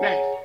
Next.